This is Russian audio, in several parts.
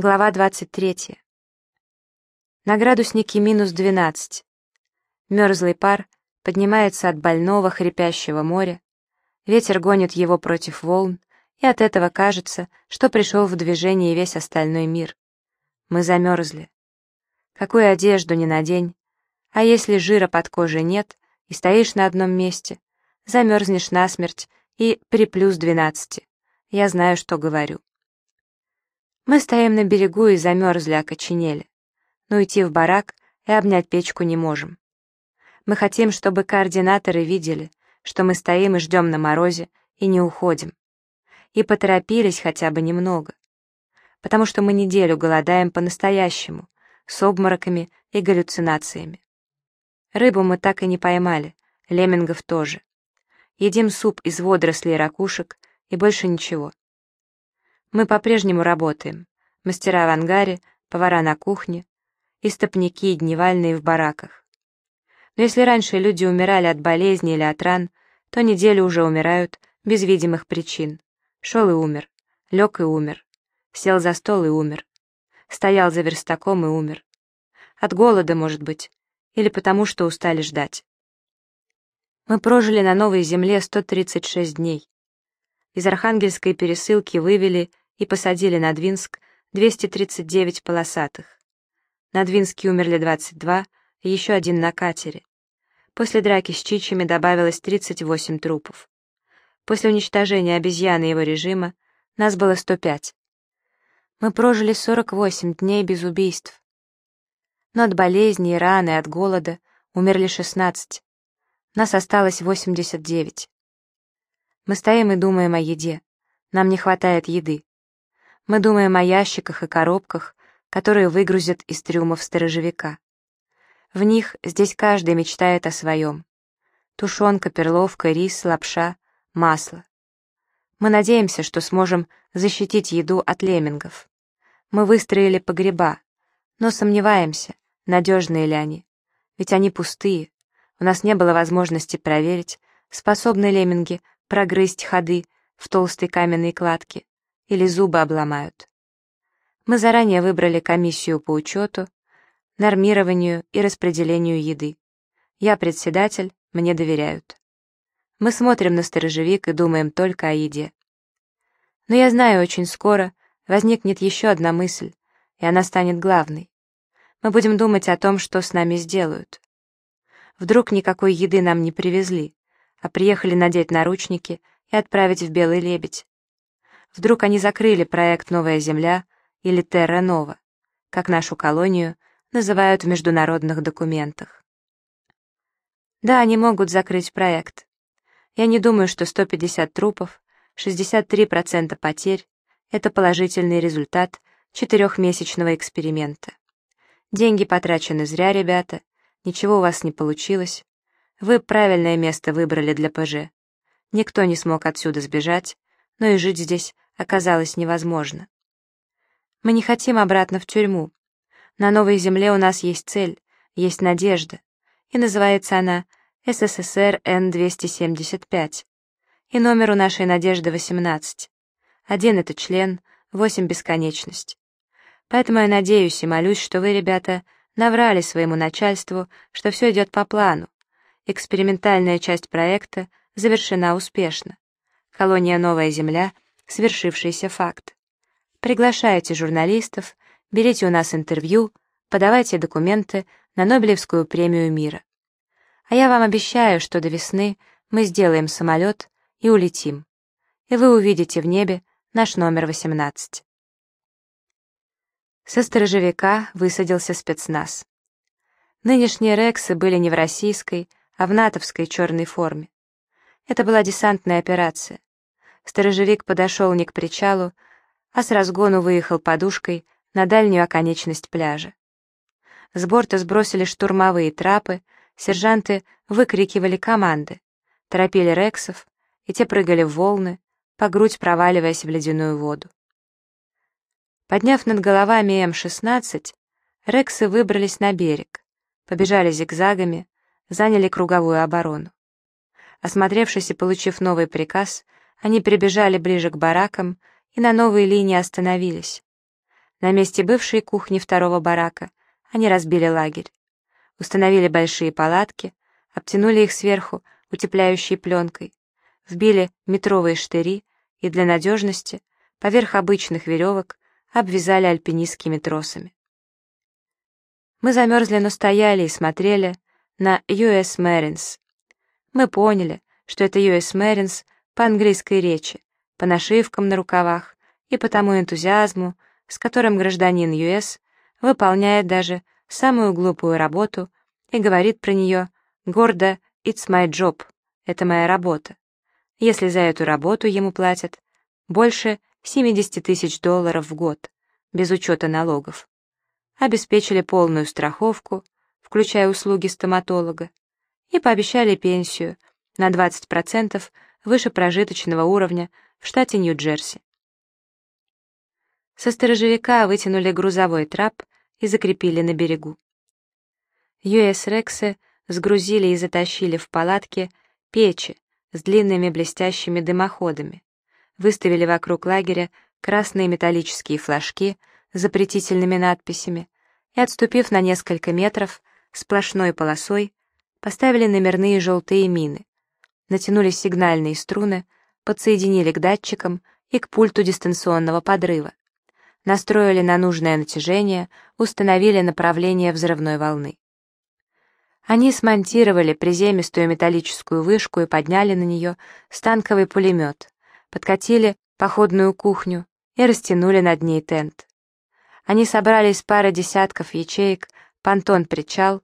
Глава 23. На градуснике минус 12. Мерзлый пар поднимается от больного хрипящего моря, ветер гонит его против волн, и от этого кажется, что пришел в движение весь остальной мир. Мы замерзли. Какую одежду не надень, а если жира под кожей нет и стоишь на одном месте, замерзнешь насмерть и при плюс 12. Я знаю, что говорю. Мы стоим на берегу и замерзли, окоченели. Но уйти в барак и обнять печку не можем. Мы хотим, чтобы координаторы видели, что мы стоим и ждем на морозе и не уходим. И поторопились хотя бы немного. Потому что мы неделю голодаем по-настоящему, с обмороками и галлюцинациями. Рыбу мы так и не поймали, леммингов тоже. Едим суп из водорослей и ракушек и больше ничего. Мы по-прежнему работаем. Мастера в ангаре, повара на кухне, истопники и дневальные в бараках. Но если раньше люди умирали от болезни или от ран, то неделю уже умирают без видимых причин. Шел и умер, лег и умер, сел за стол и умер, стоял за верстаком и умер. От голода, может быть, или потому, что устали ждать. Мы прожили на новой земле 136 дней. Из Архангельской пересылки вывели и посадили на Двинск 239 полосатых. На Двинске умерли 22, и еще один на катере. После драки с чичами добавилось 38 трупов. После уничтожения обезьяны и его режима нас было 105. Мы прожили 48 дней без убийств. Но от болезни, раны, от голода умерли 16. Нас осталось 89. Мы стоим и думаем о еде. Нам не хватает еды. Мы думаем о ящиках и коробках, которые выгрузят из трюмов сторожевика. В них здесь каждый мечтает о своем. Тушенка, перловка, рис, лапша, масло. Мы надеемся, что сможем защитить еду от леммингов. Мы выстроили погреба, но сомневаемся, надежные ли они. Ведь они пустые. У нас не было возможности проверить, способны лемминги прогрызть ходы в толстой каменной кладке или зубы обломают. Мы заранее выбрали комиссию по учету, нормированию и распределению еды. Я председатель, мне доверяют. Мы смотрим на сторожевик и думаем только о еде. Но я знаю, очень скоро возникнет еще одна мысль, и она станет главной. Мы будем думать о том, что с нами сделают. Вдруг никакой еды нам не привезли, а приехали надеть наручники и отправить в Белый Лебедь. Вдруг они закрыли проект «Новая Земля» или «Терра Нова», как нашу колонию называют в международных документах. Да, они могут закрыть проект. Я не думаю, что 150 трупов, 63% потерь — это положительный результат четырехмесячного эксперимента. Деньги потрачены зря, ребята, ничего у вас не получилось. Вы правильное место выбрали для ПЖ. Никто не смог отсюда сбежать, но и жить здесь оказалось невозможно. Мы не хотим обратно в тюрьму. На новой земле у нас есть цель, есть надежда, и называется она СССР Н-275. И номер у нашей надежды 18. Один — это член, восемь — бесконечность. Поэтому я надеюсь и молюсь, что вы, ребята, наврали своему начальству, что все идет по плану. Экспериментальная часть проекта завершена успешно. Колония «Новая Земля» — свершившийся факт. Приглашайте журналистов, берите у нас интервью, подавайте документы на Нобелевскую премию мира. А я вам обещаю, что до весны мы сделаем самолет и улетим. И вы увидите в небе наш номер 18. Со сторожевика высадился спецназ. Нынешние рексы были не в российской, а в натовской черной форме. Это была десантная операция. Сторожевик подошел не к причалу, а с разгону выехал подушкой на дальнюю оконечность пляжа. С борта сбросили штурмовые трапы, сержанты выкрикивали команды, торопили рексов, и те прыгали в волны, по грудь проваливаясь в ледяную воду. Подняв над головами М-16, рексы выбрались на берег, побежали зигзагами, заняли круговую оборону. Осмотревшись и получив новый приказ, они прибежали ближе к баракам и на новой линии остановились. На месте бывшей кухни второго барака они разбили лагерь. Установили большие палатки, обтянули их сверху утепляющей пленкой, вбили метровые штыри и для надежности поверх обычных веревок обвязали альпинистскими тросами. Мы замерзли, но стояли и смотрели на US Marines. Мы поняли, что это US Marines по английской речи, по нашивкам на рукавах и по тому энтузиазму, с которым гражданин US выполняет даже самую глупую работу и говорит про нее гордо «It's my job», это моя работа, если за эту работу ему платят больше 70 тысяч долларов в год, без учета налогов. Обеспечили полную страховку, включая услуги стоматолога, и пообещали пенсию на 20% выше прожиточного уровня в штате Нью-Джерси. Со сторожевика вытянули грузовой трап и закрепили на берегу. US-рексы сгрузили и затащили в палатки печи с длинными блестящими дымоходами, выставили вокруг лагеря красные металлические флажки с запретительными надписями и, отступив на несколько метров, сплошной полосой, поставили номерные желтые мины, натянули сигнальные струны, подсоединили к датчикам и к пульту дистанционного подрыва, настроили на нужное натяжение, установили направление взрывной волны. Они смонтировали приземистую металлическую вышку и подняли на нее станковый пулемет, подкатили походную кухню и растянули над ней тент. Они собрали из пары десятков ячеек понтон-причал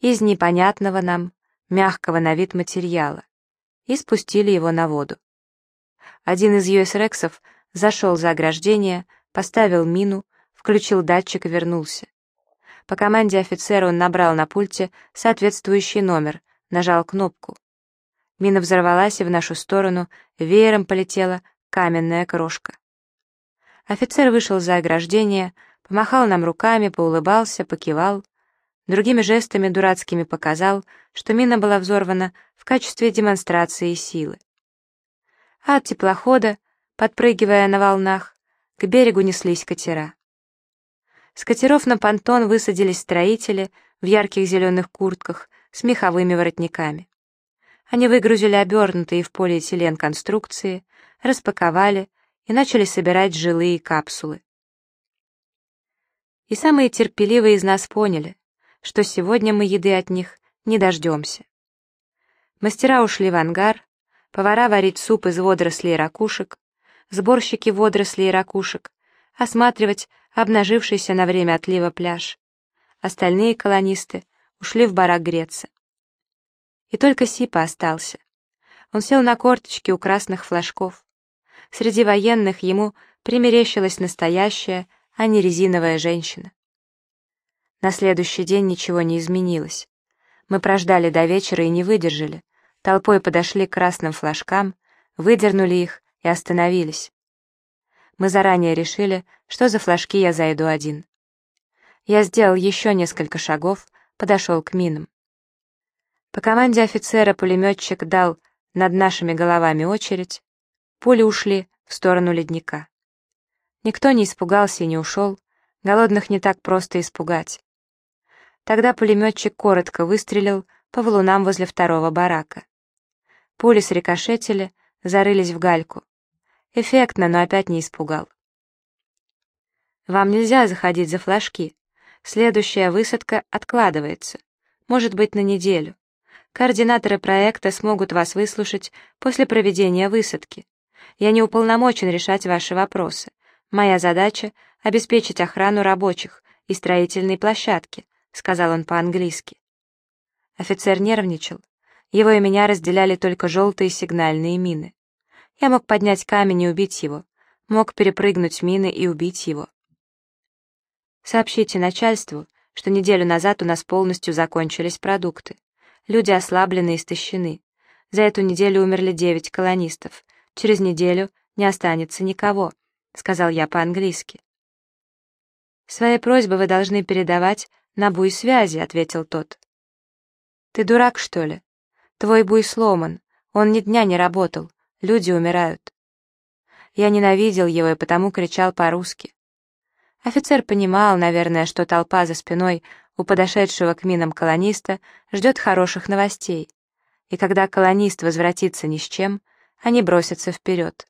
из непонятного нам, мягкого на вид материала и спустили его на воду. Один из US-рексов зашел за ограждение, поставил мину, включил датчик и вернулся. По команде офицера он набрал на пульте соответствующий номер, нажал кнопку. Мина взорвалась, и в нашу сторону веером полетела каменная крошка. Офицер вышел за ограждение, помахал нам руками, поулыбался, покивал. Другими жестами дурацкими показал, что мина была взорвана в качестве демонстрации силы. А от теплохода, подпрыгивая на волнах, к берегу неслись катера. С катеров на понтон высадились строители в ярких зеленых куртках с меховыми воротниками. Они выгрузили обернутые в полиэтилен конструкции, распаковали и начали собирать жилые капсулы. И самые терпеливые из нас поняли, что сегодня мы еды от них не дождемся. Мастера ушли в ангар, повара варить суп из водорослей и ракушек, сборщики водорослей и ракушек, осматривать обнажившийся на время отлива пляж. Остальные колонисты ушли в барак греться. И только Сипа остался. Он сел на корточки у красных флажков. Среди военных ему примерещилась настоящая, а не резиновая женщина. На следующий день ничего не изменилось. Мы прождали до вечера и не выдержали. Толпой подошли к красным флажкам, выдернули их и остановились. Мы заранее решили, что за флажки я зайду один. Я сделал еще несколько шагов, подошел к минам. По команде офицера пулеметчик дал над нашими головами очередь, пули ушли в сторону ледника. Никто не испугался и не ушел, голодных не так просто испугать. Тогда пулеметчик коротко выстрелил по валунам возле второго барака. Пули срикошетили, зарылись в гальку. Эффектно, но опять не испугал. Вам нельзя заходить за флажки. Следующая высадка откладывается. Может быть, на неделю. Координаторы проекта смогут вас выслушать после проведения высадки. Я не уполномочен решать ваши вопросы. Моя задача — обеспечить охрану рабочих и строительной площадки, сказал он по-английски. Офицер нервничал. Его и меня разделяли только желтые сигнальные мины. Я мог поднять камень и убить его, мог перепрыгнуть мины и убить его. Сообщите начальству, что неделю назад у нас полностью закончились продукты. Люди ослаблены и истощены. За эту неделю умерли девять колонистов. Через неделю не останется никого, сказал я по-английски. Свои просьбы вы должны передавать на буй связи, ответил тот. Ты дурак, что ли? Твой буй сломан, он ни дня не работал. Люди умирают. Я ненавидел его и потому кричал по-русски. Офицер понимал, наверное, что толпа за спиной у подошедшего к минам колониста ждет хороших новостей, и когда колонист возвратится ни с чем, они бросятся вперед.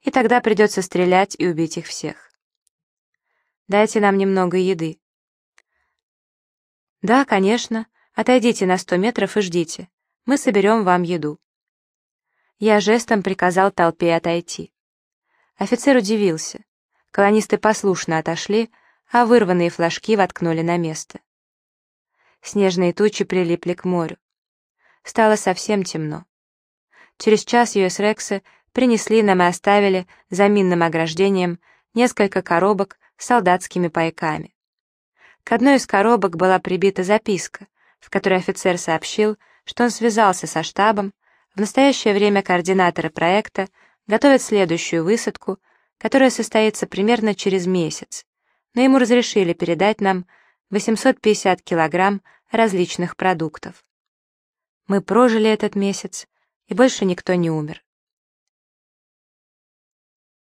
И тогда придется стрелять и убить их всех. «Дайте нам немного еды». «Да, конечно. Отойдите на сто метров и ждите. Мы соберем вам еду». Я жестом приказал толпе отойти. Офицер удивился. Колонисты послушно отошли, а вырванные флажки воткнули на место. Снежные тучи прилипли к морю. Стало совсем темно. Через час US-Рексы принесли нам и оставили за минным ограждением несколько коробок с солдатскими пайками. К одной из коробок была прибита записка, в которой офицер сообщил, что он связался со штабом, в настоящее время координаторы проекта готовят следующую высадку, которая состоится примерно через месяц, но ему разрешили передать нам 850 килограмм различных продуктов. Мы прожили этот месяц, и больше никто не умер.